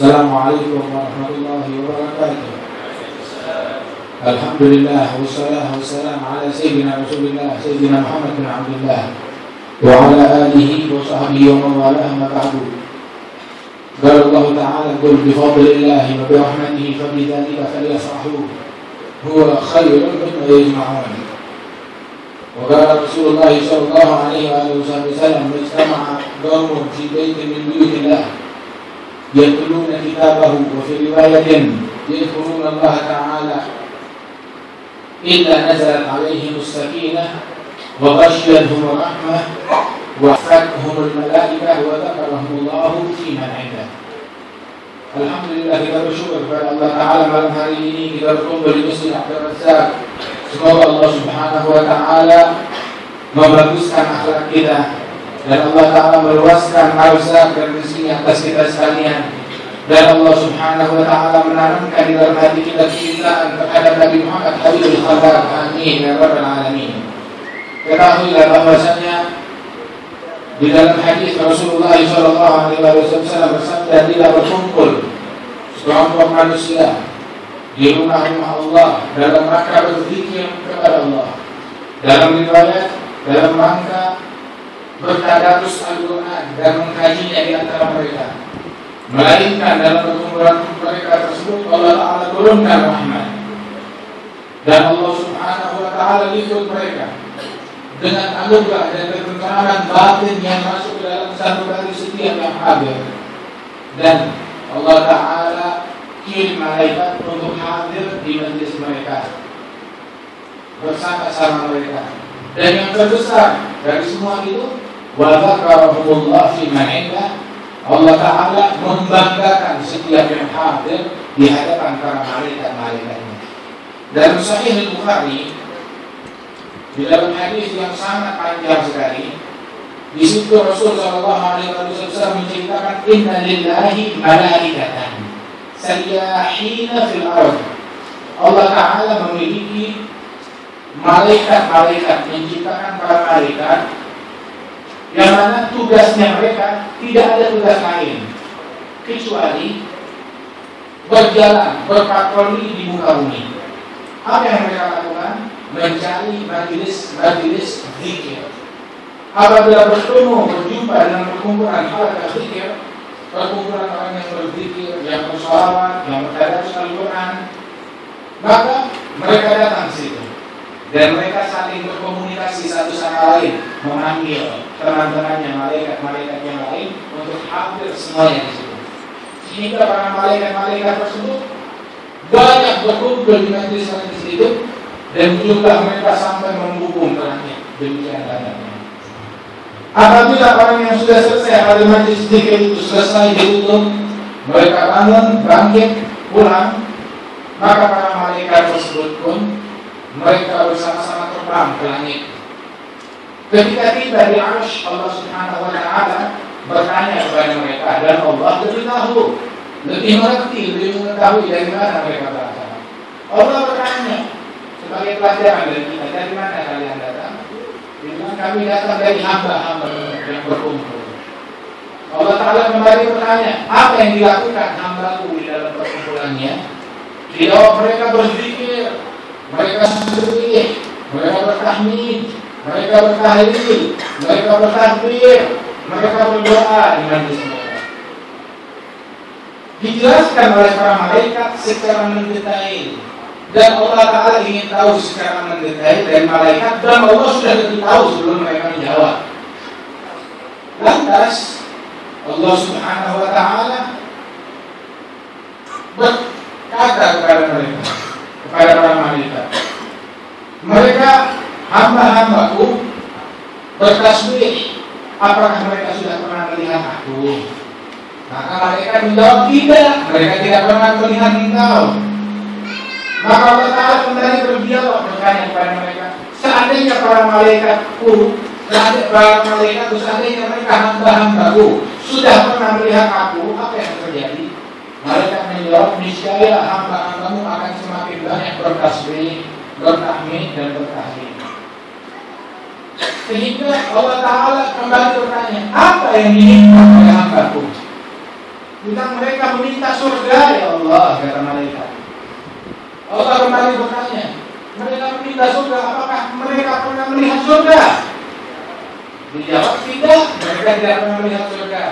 السلام عليكم ورحمة الله وبركاته. الحمد لله والصلاة والسلام على سيدنا رسول الله سيدنا محمد بن عبد الله وعلى آله وصحبه ومن والاه ما بعد. قال الله تعالى قل بفضل الله وبرحمته فبذلك فليفرحوا هو خير مما يجمعون وقال رسول الله صلى الله عليه وآله وسلم اجتمع قوم في بيت من بيوت الله يتلون كتابه وفي رواية يذكرون الله تعالى إلا نزلت عليهم السكينة وغشيتهم الرحمة وحفتهم الملائكة وذكرهم الله في من عنده الحمد لله كتاب الشكر. فإن الله تعالى من هذه كتاب الكون لمسلم عبد الرزاق. سبحان الله سبحانه وتعالى. ما بقصد أخلاق كده dan Allah Ta'ala meluaskan arzak dan rezeki atas kita sekalian. Dan Allah Subhanahu Wa Ta'ala menanamkan di dalam hati kita kecintaan terhadap Nabi Muhammad Habibul Khalaq Amin ya Rabbal Alamin. Ketahuilah bahwasanya di dalam hadis Rasulullah Shallallahu Alaihi Wasallam bersabda tidak berkumpul sekelompok manusia di rumah-rumah Allah dalam rangka berzikir kepada Allah. Dalam riwayat dalam rangka bertadarus Al-Quran dan mengkajinya di antara mereka. Melainkan dalam perkumpulan mereka tersebut Allah Ta'ala turunkan rahmat. Dan Allah Subhanahu Wa Ta'ala ikut mereka dengan anugerah dan ketentraman batin yang masuk ke dalam satu kali setiap yang hadir dan Allah Ta'ala kirim malaikat untuk hadir di majlis mereka bersama-sama mereka dan yang terbesar dari semua itu wadakarahumullah fi ma'indah. Allah Ta'ala membanggakan setiap yang hadir di hadapan para malaikat-malaikatnya dalam Sahih Al-Bukhari di dalam hadis yang sangat panjang sekali di situ Rasul Shallallahu Alaihi Wasallam menceritakan Inna lillahi malaikatan sayyahina fil ard. Allah Taala memiliki malaikat-malaikat menciptakan para malaikat yang mana tugasnya mereka tidak ada tugas lain kecuali berjalan berpatroli di muka bumi. Apa yang mereka lakukan? mencari majelis-majelis zikir. Apabila bertemu berjumpa dengan perkumpulan halaqah zikir, perkumpulan orang yang berzikir, yang bersolawat, yang bertadarus Al-Quran, maka mereka datang ke situ dan mereka saling berkomunikasi satu sama lain, memanggil teman-temannya malaikat-malaikat yang lain untuk hadir semuanya di situ. Sehingga para malaikat-malaikat tersebut banyak berkumpul di majelis-majelis itu dan jumlah mereka sampai menghukum terangnya demikian adanya. Apabila orang yang sudah selesai hari majlis zikir itu selesai ditutup, mereka bangun, bangkit, pulang, maka para malaikat tersebut pun mereka bersama-sama terbang ke langit. Ketika tiba di arsh Allah Subhanahu Wa Taala bertanya kepada mereka dan Allah lebih tahu, lebih mengerti, lebih mengetahui dari mana mereka berasal. Allah bertanya, sebagai pelajaran dari kita. Dari mana kalian datang? Bilang kami datang dari hamba-hamba yang berkumpul. Allah Ta'ala kembali bertanya, apa yang dilakukan hambaku di dalam perkumpulannya? Tidak mereka berzikir, mereka sendiri, mereka bertahmid, mereka bertahlil, mereka bertakbir, mereka berdoa majlis mereka. Dijelaskan oleh para malaikat secara mendetail dan Allah Ta'ala ingin tahu secara mendetail dari malaikat dan Allah sudah lebih tahu sebelum mereka menjawab. Lantas Allah Subhanahu Wa Ta'ala berkata kepada mereka, kepada para malaikat, mereka hamba-hambaku bertasbih. Apakah mereka sudah pernah melihat aku? Maka mereka menjawab tidak. Mereka tidak pernah melihat engkau. Maka Allah Ta'ala kembali berdialog bertanya kepada mereka Seandainya para malaikatku Seandainya para malaikatku Seandainya mereka hamba-hambaku Sudah pernah melihat aku Apa yang terjadi? Mereka menjawab Niscaya hamba-hambamu akan semakin banyak bertasbih Bertahmid dan bertahlil Sehingga Allah Ta'ala kembali bertanya Apa yang diinginkan oleh hambaku? Tentang mereka meminta surga ya Allah kata malaikat. Allah kembali bertanya, mereka meminta surga, apakah mereka pernah melihat surga? Dijawab tidak, mereka tidak pernah melihat surga.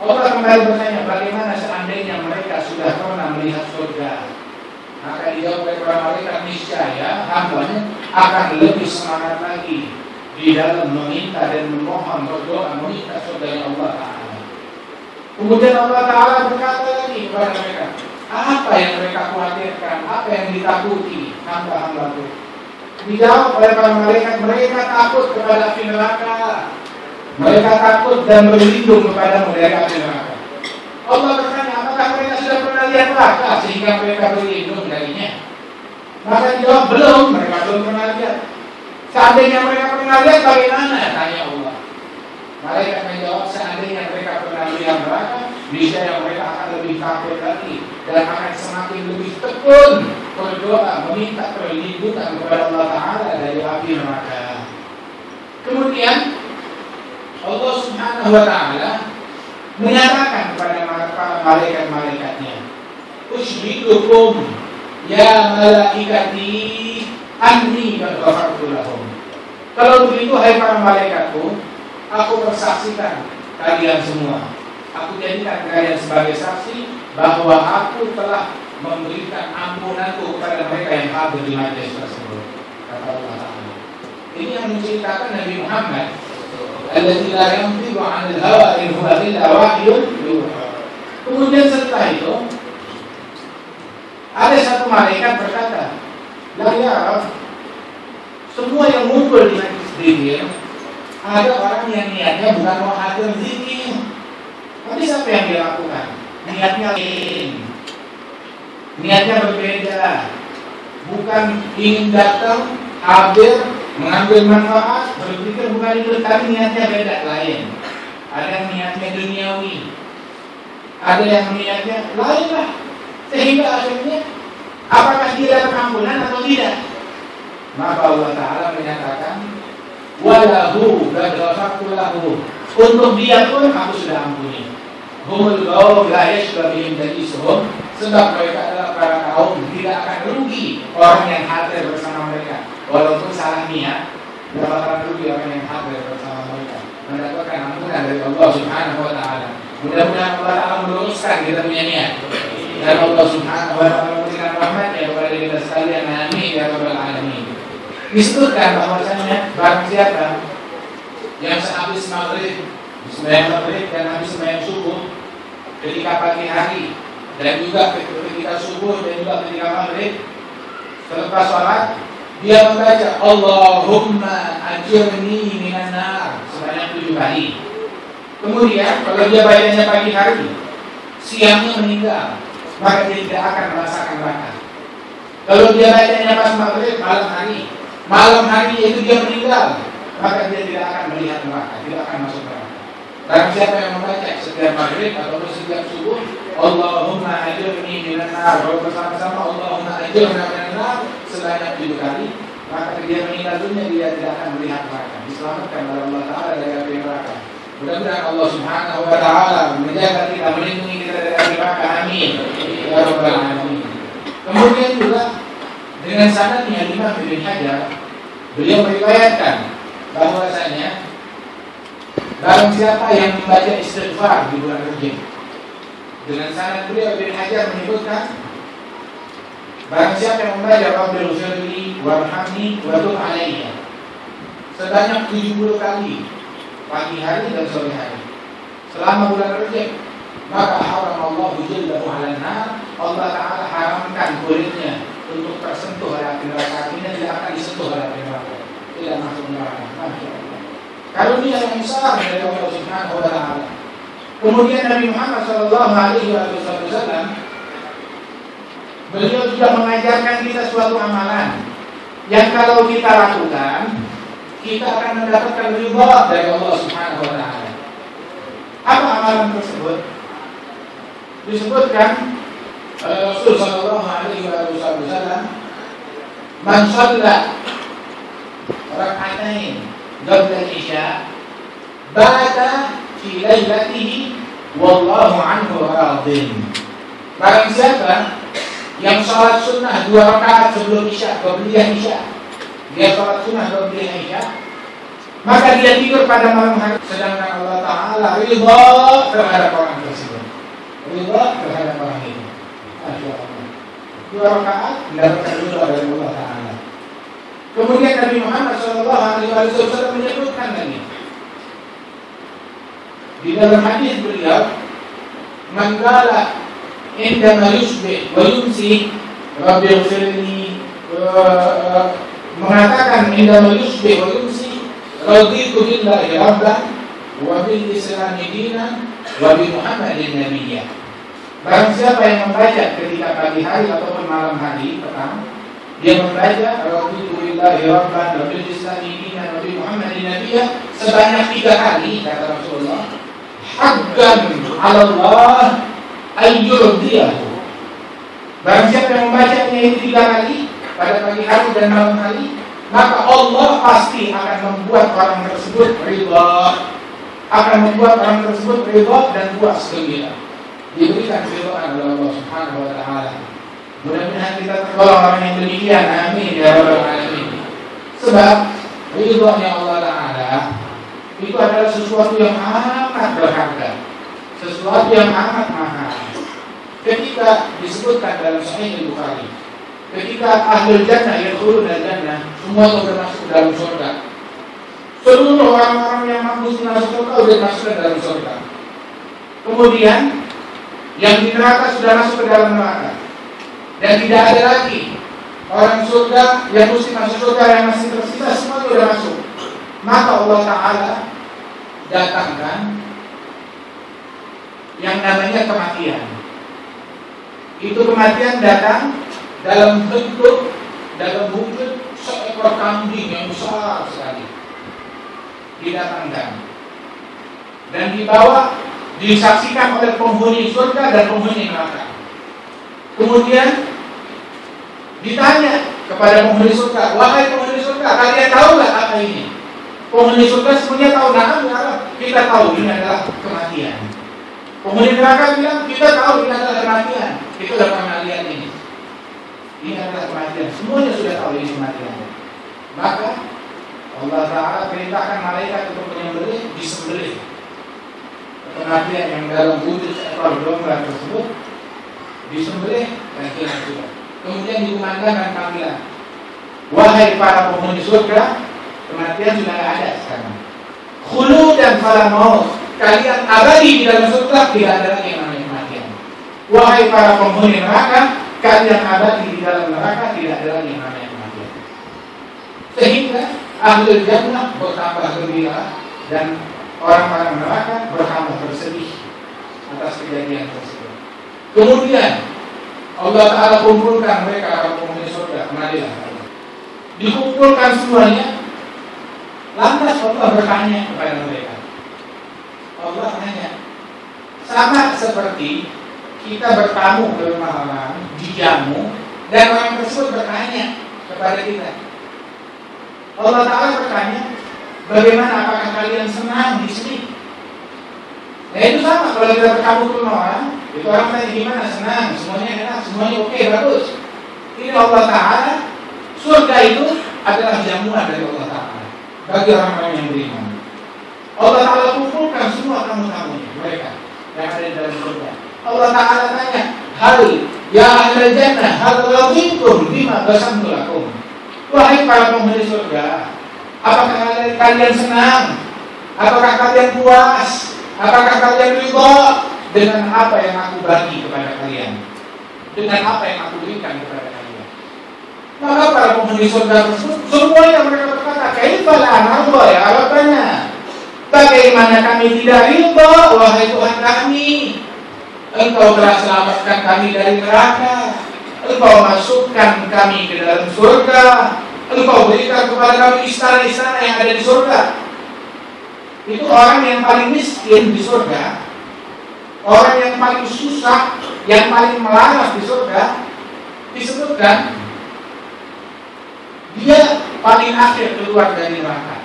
Allah kembali bertanya, bagaimana seandainya mereka sudah pernah melihat surga? Maka dijawab oleh para malaikat niscaya hambanya akan lebih semangat lagi di dalam meminta dan memohon berdoa meminta surga Allah Taala. Kemudian Allah Taala berkata lagi kepada mereka, apa yang mereka khawatirkan, apa yang ditakuti hamba-hambaku. Dijawab oleh para malaikat, mereka takut kepada api neraka. Mereka takut dan berlindung kepada mereka api neraka. Allah bertanya, apakah mereka sudah pernah lihat neraka sehingga mereka berlindung darinya? Maka dijawab belum, mereka belum pernah lihat. Seandainya mereka pernah lihat bagaimana? Tanya Allah. Malaikat menjawab, seandainya mereka pernah lihat neraka, yang mereka akan lebih takut lagi dan akan semakin lebih tekun berdoa meminta perlindungan kepada Allah Taala dari api neraka. Kemudian Allah Subhanahu wa taala menyatakan kepada para malaikat-malaikatnya, "Usyhidukum ya malaikati anni qad ghafartu lahum." Kalau begitu hai para malaikatku, aku bersaksikan kalian semua. Aku jadikan kalian sebagai saksi bahwa aku telah memberikan ampunanku kepada mereka yang hadir di majelis tersebut. Kata Allah. Ini yang menceritakan Nabi Muhammad alladzi la yantiqu 'anil hawa in huwa illa wahyun Kemudian setelah itu ada satu malaikat berkata, "La ya Rab, semua yang ngumpul di majlis zikir ada orang yang niatnya bukan mau hadir zikir. Tapi siapa yang dia lakukan? Niatnya lain. Niatnya berbeda. Bukan ingin datang, hadir, mengambil manfaat, berpikir bukan itu, tapi niatnya beda lain. Ada yang niatnya duniawi, ada yang niatnya lain lah. Sehingga akhirnya apakah dia dapat ampunan atau tidak? Maka Allah Ta'ala menyatakan Walahu lahu Untuk dia pun aku sudah ampuni Humul gaum la yashbabihim suhum Sebab mereka adalah para kaum Tidak akan rugi orang yang hadir bersama mereka Walaupun salah niat Tidak akan rugi orang yang hadir bersama mereka. Mendapatkan ampunan dari Allah subhanahu wa ta'ala. Mudah-mudahan Allah Ta'ala meluruskan kita punya niat. Dan Allah subhanahu wa ta'ala memberikan rahmatnya kepada kita sekalian. Amin ya Rabbal Alamin. Disebutkan bahwasanya barang siapa yang sehabis maghrib, sembahyang maghrib dan habis sembahyang subuh ketika pagi hari dan juga ketika subuh dan juga ketika maghrib selepas sholat dia membaca Allahumma ajirni minan nar sebanyak tujuh kali. Kemudian kalau dia bacanya pagi hari, siangnya meninggal, maka dia tidak akan merasakan neraka. Kalau dia bacanya pas maghrib malam hari, malam hari itu dia meninggal, maka dia tidak akan melihat neraka, tidak akan masuk neraka. Dan siapa yang membaca setiap maghrib atau setiap subuh, Allahumma ajurni minan nar, kalau bersama-sama Allahumma ajurna minan nar sebanyak tujuh kali, maka dia meninggal dunia dia tidak akan melihat neraka. Diselamatkan oleh Allah Taala dari api neraka. Mudah-mudahan Allah Subhanahu wa taala menjaga kita, melindungi kita dari api neraka. Amin. Ya alamin. Kemudian juga dengan sanadnya Imam Ibn Hajar Beliau meriwayatkan bahwasanya barang siapa yang membaca istighfar di bulan Rajab dengan sanad beliau Ibn Hajar menyebutkan barang siapa yang membaca Rabbil Firli warhamni wa alayya sebanyak 70 kali pagi hari dan sore hari. Selama bulan Rajab maka haram Allah jalla ala Allah taala haramkan kulitnya untuk tersentuh oleh api neraka. Ini tidak akan disentuh oleh api neraka. Tidak masuk neraka. Allah karunia yang besar dari Allah Subhanahu wa taala kemudian Nabi Muhammad Shallallahu Alaihi Wasallam beliau juga mengajarkan kita suatu amalan yang kalau kita lakukan kita akan mendapatkan ridha dari Allah Subhanahu wa taala. Apa amalan tersebut? Disebutkan Rasul sallallahu alaihi wasallam man shalla rak'atain qabla isya bata fi lailatihi wallahu anhu radin. Barang siapa yang sholat sunnah dua rakaat sebelum isya, kemudian isya, dia sholat sunnah kemudian isya, maka dia tidur pada malam hari sedangkan Allah Taala ridha terhadap orang tersebut. Ridha terhadap orang itu. Dua rakaat mendapatkan ridha dari Allah Taala. Kemudian Nabi Muhammad Wasallam menyebutkan lagi di dalam hadis beliau, "Manggala indama yusbih wa yumsi ghfirli mengatakan indama yusbih wa yumsi raditu billahi rabban wa bil islam dinan wa bi muhammadin nabiyya Barang siapa yang membaca ketika pagi hari ataupun malam hari petang dia membaca raditu billahi rabban wa bil islam dinan wa bi muhammadin nabiyya sebanyak tiga kali kata Rasulullah 'ala Allah ayyurdiyahu. Barang siapa yang membacanya ini tiga kali pada pagi hari dan malam hari, maka Allah pasti akan membuat orang tersebut ridha, akan membuat orang tersebut ridha dan puas gembira. Diberikan ridha oleh Allah Subhanahu wa taala. Mudah-mudahan kita tergolong orang yang demikian. Amin ya rabbal alamin. Sebab ridhonya Allah taala itu adalah sesuatu yang amat berharga, sesuatu yang amat mahal. Ketika disebutkan dalam Sahih Bukhari, ketika ahli jannah yang turun dari jannah, semua sudah masuk dalam surga. Seluruh orang-orang yang mampu masuk surga sudah masuk ke dalam surga. Kemudian yang di neraka sudah masuk ke dalam neraka. Dan tidak ada lagi orang surga yang mesti masuk surga yang masih tersisa semua sudah masuk. Maka Allah Ta'ala datangkan yang namanya kematian. Itu kematian datang dalam bentuk dalam wujud seekor kambing yang besar sekali. Didatangkan dan dibawa disaksikan oleh penghuni surga dan penghuni neraka. Kemudian ditanya kepada penghuni surga, wahai penghuni surga, kalian tahu nggak apa ini? Penghuni surga semuanya tahu, nah kita tahu ini adalah kematian. Penghuni neraka bilang kita tahu ini adalah kematian. Itu adalah kematian ini. Ini adalah kematian. Semuanya sudah tahu ini kematian. Maka Allah Taala perintahkan malaikat untuk menyembelih disembelih. Kematian yang dalam wujud seekor domba tersebut disembelih dan hilang juga. Kemudian dikumandangkan panggilan. Wahai para penghuni surga, kematian sudah tidak ada sekarang. Khulu dan maut. Kalian abadi di dalam surga tidak ada yang namanya kematian. Wahai para penghuni neraka, kalian abadi di dalam neraka tidak ada yang namanya kematian. Sehingga ahli jannah bertambah gembira dan orang-orang neraka bertambah bersedih atas kejadian tersebut. Kemudian Allah Ta'ala kumpulkan mereka para penghuni surga pengadilan. Dikumpulkan semuanya Lantas Allah bertanya kepada mereka. Allah tanya, sama seperti kita bertamu ke rumah orang, dijamu, dan orang tersebut bertanya kepada kita. Allah Ta'ala bertanya, bagaimana apakah kalian senang di sini? Nah itu sama kalau kita bertamu ke rumah orang, itu orang tanya gimana senang, semuanya enak, semuanya oke, bagus. Ini Allah Ta'ala, surga itu adalah jamuan dari Allah Ta'ala bagi orang-orang yang beriman. Allah Ta'ala kumpulkan semua tamu-tamu mereka yang ada di dalam surga. Allah Ta'ala tanya, Hal ya ahli jannah, hal raditum bima basamtu lakum. Wahai para penghuni surga, apakah kalian senang? Apakah kalian puas? Apakah kalian ridho dengan apa yang aku bagi kepada kalian? Dengan apa yang aku berikan kepada kalian? Maka para penghuni surga tersebut semuanya mereka berkata, "Kaifala Allah ya Rabbana?" Bagaimana kami tidak ridho, wahai Tuhan kami? Engkau telah selamatkan kami dari neraka. Engkau masukkan kami ke dalam surga. Engkau berikan kepada kami istana-istana yang ada di surga. Itu orang yang paling miskin di surga. Orang yang paling susah, yang paling melarat di surga disebutkan dia paling akhir keluar dari neraka.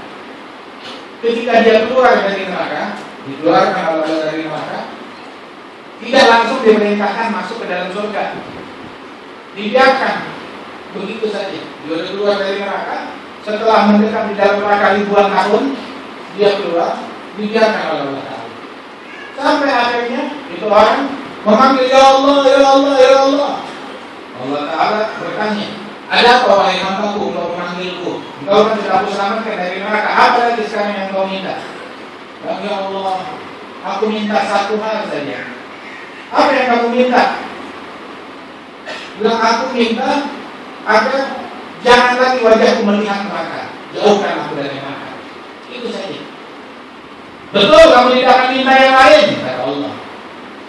Ketika dia keluar dari neraka, dikeluarkan Allah dari neraka, Tidak langsung diperintahkan masuk ke dalam surga. Dibiarkan begitu saja. Dia keluar dari neraka. Setelah mendekat di dalam neraka ribuan tahun, dia keluar, dibiarkan oleh Allah. Sampai akhirnya itu orang memanggil Ya Allah, Ya Allah, Ya Allah. Allah Taala bertanya, ada apa wahai hambaku engkau memanggilku? Engkau kan sudah aku selamatkan dari neraka. Apa lagi sekarang yang kau minta? Ya Allah, aku minta satu hal saja. Apa yang kamu minta? Bilang aku minta agar jangan lagi wajahku melihat neraka. Jauhkan aku dari neraka. Itu saja. Betul kamu tidak akan minta yang lain, kata Allah.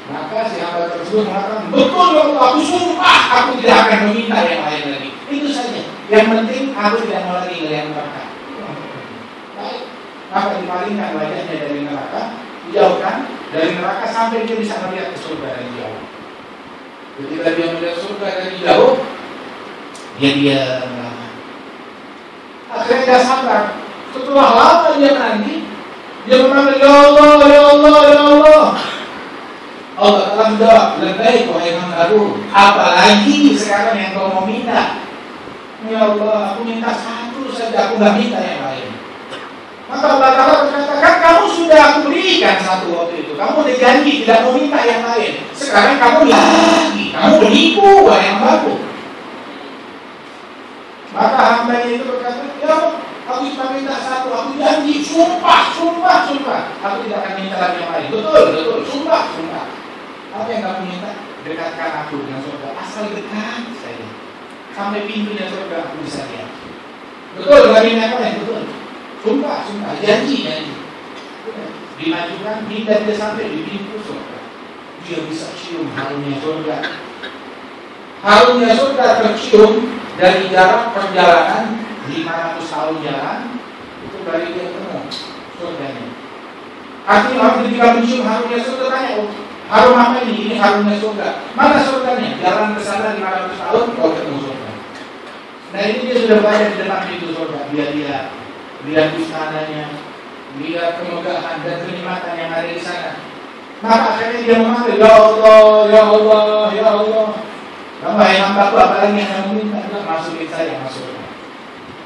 Maka si hamba tersebut mengatakan, betul Allah, aku sumpah aku tidak akan meminta yang lain lagi. Itu saja. Yang penting aku tidak mau lagi melihat neraka. Baik. Maka dipalingkan wajahnya dari neraka, dijauhkan dari neraka sampai dia bisa melihat ke surga dari jauh. Ketika dia melihat surga dari jauh, dia dia akhirnya dia sadar. Setelah lama dia menanti, dia memanggil Ya Allah, Ya Allah, Ya Allah. Allah telah menjawab, lebih wahai hambaku. Apalagi sekarang yang kau mau minta? Ya Allah, aku minta satu saja, aku nggak minta yang lain. Maka Allah Ta'ala berkata, kan kamu sudah aku berikan satu waktu itu. Kamu udah janji tidak mau minta yang lain. Sekarang kamu lagi, kamu menipu wahai hambaku. Maka hamba itu berkata, ya Allah, aku cuma minta satu, aku janji, sumpah, sumpah, sumpah. Aku tidak akan minta lagi yang lain. Betul, betul, sumpah, sumpah. Apa yang kamu minta? Dekatkan aku dengan surga. Asal dekat saja. Sampai pintunya surga aku bisa lihat. Betul, yang lain, betul. Sumpah, sumpah, janji, janji. Dimajukan hingga dia sampai di pintu surga. Dia bisa cium harumnya surga. Harumnya surga tercium dari jarak perjalanan 500 tahun jalan itu dari dia ketemu surganya. Artinya waktu ketika mencium harumnya surga tanya, oh, harum apa ini? Ini harumnya surga. Mana surganya? Jalan ke sana 500 tahun kau ketemu surga. Nah ini dia sudah banyak di depan pintu surga. Dia lihat, lihat istananya, lihat kemegahan dan kenikmatan yang ada di sana. Maka akhirnya dia memanggil, Ya Allah, Ya Allah, Ya Allah. Kamu yang hambaku apalagi yang kamu minta? Masukin saya, masukkan.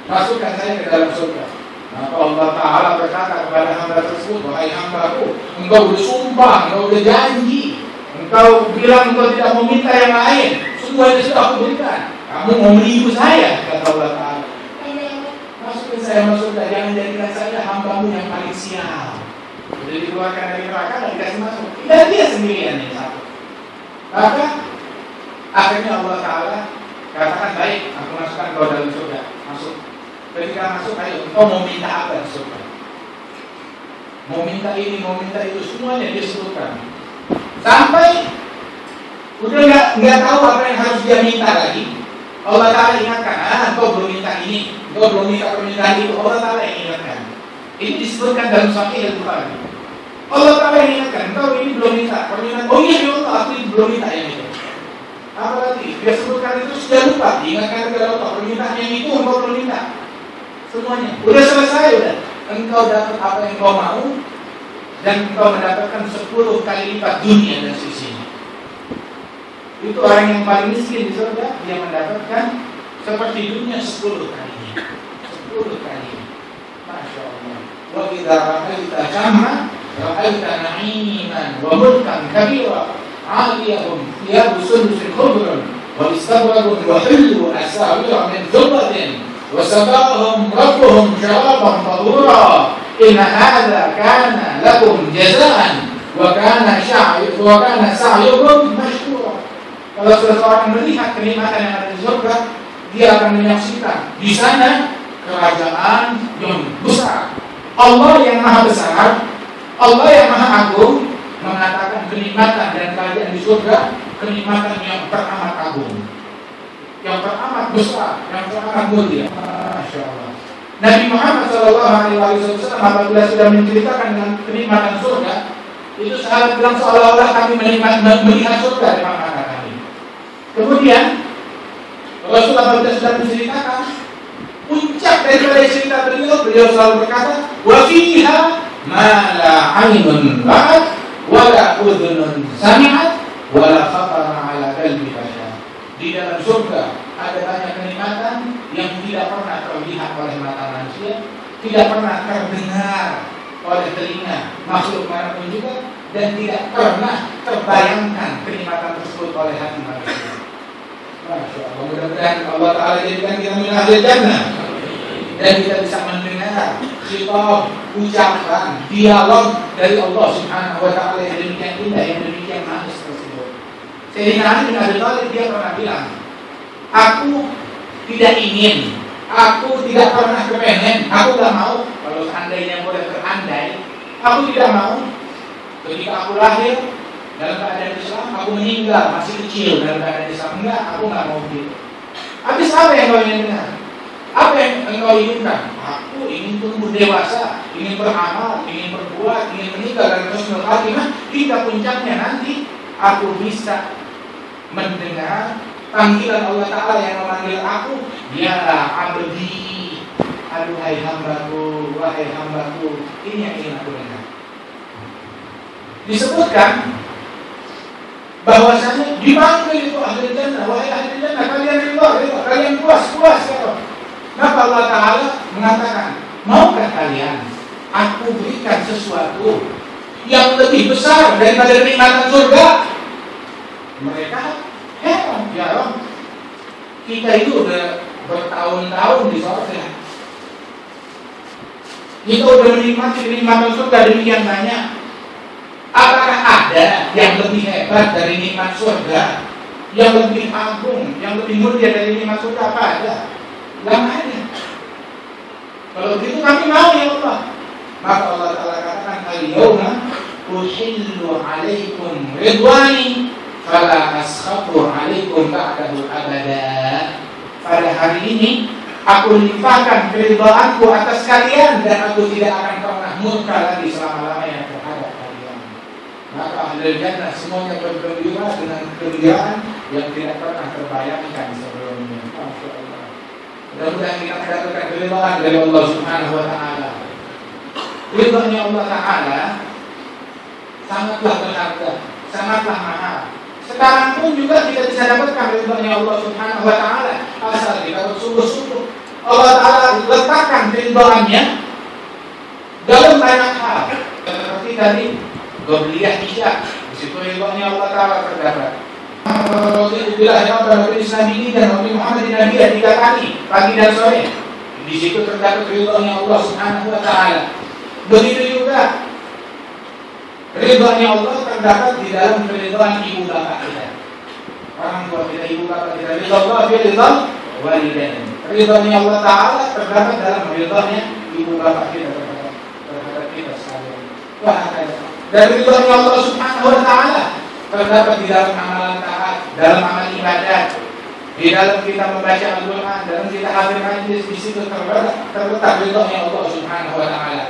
Masukkan saya ke dalam surga. Maka Allah Ta'ala berkata kepada hamba tersebut, Wahai hambaku, engkau bersumpah, engkau berjanji, engkau bilang engkau tidak mau minta yang lain. Semua itu sudah aku berikan. Kamu mau menipu saya, kata Allah Ta'ala. Masukin saya masuk surga, jangan jadikan saya hambamu yang paling sial. Jadi dikeluarkan dari neraka dan dikasih masuk. Dan dia sendirian yang satu. Maka akhirnya Allah Ta'ala katakan baik, aku masukkan kau dalam surga. Masuk. Ketika masuk, ayo, kau mau minta apa di surga? Mau minta ini, mau minta itu, semuanya dia sebutkan. Sampai udah nggak nggak tahu apa yang harus dia minta lagi. Allah Ta'ala ingatkan, ah, kau belum minta ini, kau belum minta permintaan itu. Allah Ta'ala yang ingatkan. Ini disebutkan dalam Sahih Al-Bukhari. Allah Ta'ala yang ingatkan, kau ini belum minta permintaan. Oh iya, ya Allah, aku ini belum minta yang itu. Apalagi dia sebutkan itu sudah lupa, diingatkan kepada Allah permintaan yang itu engkau belum minta. Semuanya udah selesai udah. Engkau dapat apa yang kau mau dan engkau mendapatkan 10 kali lipat dunia dan sisinya itu orang yang paling miskin di surga dia mendapatkan seperti dunia 10 kali 10 kali. Masya Allah. Wa kita ra'aita kama ra'aita na'iman wa mulkan kabira aliyahum thiyabu sundusin khudrun wa istabrarun wa hillu asawira min zubatin wa sabahum rabbuhum syaraban tahura. Inna hadha kana lakum jazaan wa kana sya'yu kalau seseorang melihat kenikmatan yang ada di surga, dia akan menyaksikan di sana kerajaan yang besar. Allah yang maha besar, Allah yang maha agung, mengatakan kenikmatan dan kerajaan di surga kenikmatan yang teramat agung. Yang teramat besar yang teramat mulia Masya Allah. Nabi Muhammad SAW apabila sudah menceritakan dengan kenikmatan surga itu sahabat bilang seolah-olah kami menikmat, melihat surga di kami kemudian Rasulullah apabila sudah menceritakan puncak daripada cerita beliau beliau selalu berkata wa fiha ma la ainun ra'at wala udhunun sami'at wala khatara ala qalbi Di dalam surga ada banyak kenikmatan yang tidak pernah terlihat oleh mata manusia, tidak pernah terdengar oleh telinga makhluk mana pun juga dan tidak pernah terbayangkan kenikmatan tersebut oleh hati manusia. Mudah-mudahan Allah Ta'ala jadikan kita min ahli jannah. Dan kita bisa mendengar khitab, ucapan, dialog dari Allah Subhanahu wa taala yang demikian indah, yang demikian manis tersebut. Sehingga Ali bin Abi Thalib dia pernah bilang, aku tidak ingin, aku tidak pernah kepengen, aku tidak mau. Kalau seandainya boleh berandai, aku tidak mau. Ketika aku lahir dalam keadaan Islam, aku meninggal masih kecil dalam keadaan Islam. Enggak, aku nggak mau gitu. Habis apa yang kau ingin dengar? Apa yang engkau inginkan? Aku ingin tumbuh dewasa, ingin beramal, ingin berbuat, ingin menikah dan husnul khatimah. Hingga puncaknya nanti aku bisa mendengar panggilan Allah Ta'ala yang memanggil aku Ya abdi Aduhai hambaku, wahai hambaku Ini yang ingin aku dengar Disebutkan bahwasanya dipanggil itu ahli jannah. Wahai ahli jannah kalian ridho kalian puas puas ya maka Allah Taala mengatakan maukah kalian aku berikan sesuatu yang lebih besar daripada nikmatan surga? Mereka heran ya Rob kita itu udah bertahun-tahun di surga kita udah menikmati nikmatan surga demikian banyak ada yang lebih hebat dari nikmat surga? Yang lebih agung, yang lebih mulia dari nikmat surga apa ada? Yang ada. Kalau begitu kami mau ya Allah. Maka Allah Ta'ala katakan Al-yawma uhillu alaikum ridwani fala askhatu alaikum ba'dahu abada. Pada hari ini aku limpahkan keridoanku atas kalian dan aku tidak akan pernah murka lagi selama-lamanya maka ahli jannah semuanya bergembira dengan kegembiraan yang tidak pernah terbayangkan sebelumnya. Mudah-mudahan kita mendapatkan keridhaan dari Allah Subhanahu wa taala. Ridhonya Allah taala sangatlah berharga, sangatlah mahal. Sekarang pun juga kita bisa dapatkan ridhonya Allah Subhanahu wa taala asal kita bersungguh-sungguh. Allah taala letakkan ridhoannya dalam banyak hal. Seperti tadi Gobliyah isya Di situ ridhonya Allah Ta'ala terdapat Bila yang pada Islam ini dan Nabi Muhammad di Nabi tiga kali pagi dan sore. Di situ terdapat ridhonya Allah Subhanahu Wa Taala. Begitu juga ridhonya Allah terdapat di dalam keridhaan ibu bapak kita. Orang tua kita, ibu bapak kita, ridho Allah, dia ridho walidain. Ridhonya Allah Taala terdapat dalam ridhonya ibu bapak kita terhadap kita sekalian. Wah, dari ridhonya Allah Subhanahu wa taala terdapat di dalam amalan taat, dalam amal ibadat, di dalam kita membaca Al-Qur'an, dalam kita hadir majlis di situ terletak terletak ridhonya Allah Subhanahu wa taala.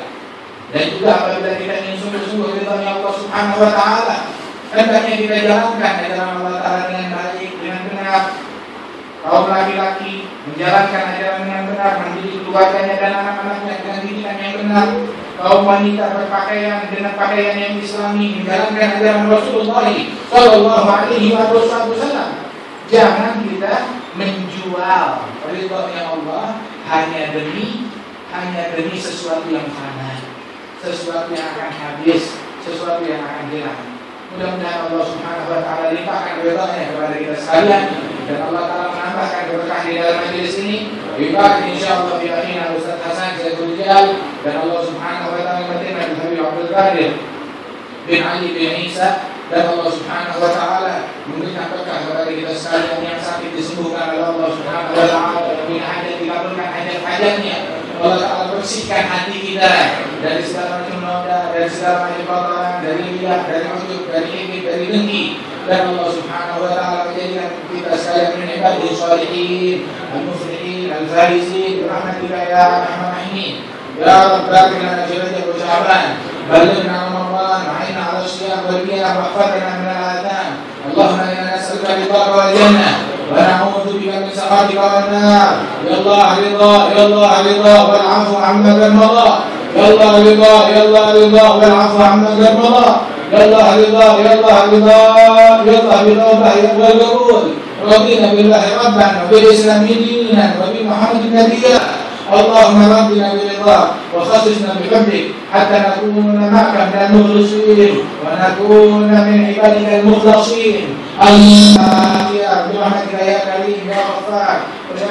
Dan juga apabila kita ingin sungguh-sungguh ridhonya Allah Subhanahu wa taala, hendaknya kita jalankan ajaran Allah taala dengan baik, dengan benar. Kaum laki-laki menjalankan ajaran dengan benar, mendidik keluarganya dan anak-anaknya dengan didikan yang benar, kaum wanita berpakaian dengan pakaian yang islami menjalankan ajaran Rasulullah Shallallahu Alaihi Wasallam. Jangan kita menjual ridhonya Allah hanya demi hanya demi sesuatu yang fana, sesuatu yang akan habis, sesuatu yang akan hilang. Mudah-mudahan Allah Subhanahu wa taala limpahkan ridhonya kepada kita sekalian dan Allah taala menambahkan berkah di dalam majelis ini. Bimbang insyaallah bi akhina Ustaz Hasan Zaidul Jalal dan Allah Subhanahu wa taala berterima kepada Habib Abdul Qadir bin Ali bin Isa dan Allah Subhanahu wa taala memberikan berkah kepada kita sekalian yang sakit disembuhkan oleh Allah Subhanahu wa taala punya hajat dikabulkan hajat-hajatnya Allah bersihkan hati kita dari segala macam noda, dari segala macam kotoran, dari lidah, dari masuk, dari ini, dari dengki. Dan Allah Subhanahu wa taala menjadikan kita sekalian min ibadil sholihin, al-muflihin, al-faizin, rahmatika ya arhamar rahimin. Ya Rabbana lana jannatan wa syahran. Balighna Ramadan, Allah 'ala siyam wal qiyam wa al-'adhan. Allahumma jannah wa قد قلنا يلا رضا يلا رضا والعفو عما قد مضى يلا رضا يلا رضا والعفو عما قد مضى يلا رضا يلا رضا يلا بالأوبة والقبول رضينا بالله ربا وبالإسلام دينا وبمحمد نبيا اللهم رضنا بالله برضاك وخصصنا بحبك حتى نكون معك من المخلصين ونكون من عبادك المخلصين اللهم يا برحمتك يا كريم يا غفار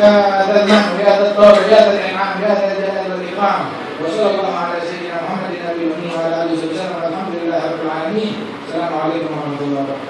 يا ذا المنع يا ذا الطول يا ذا الانعام يا ذا الجلال والاكرام وصلى الله على سيدنا محمد النبي وعلى اله وصحبه وسلم الحمد لله رب العالمين السلام عليكم ورحمه الله وبركاته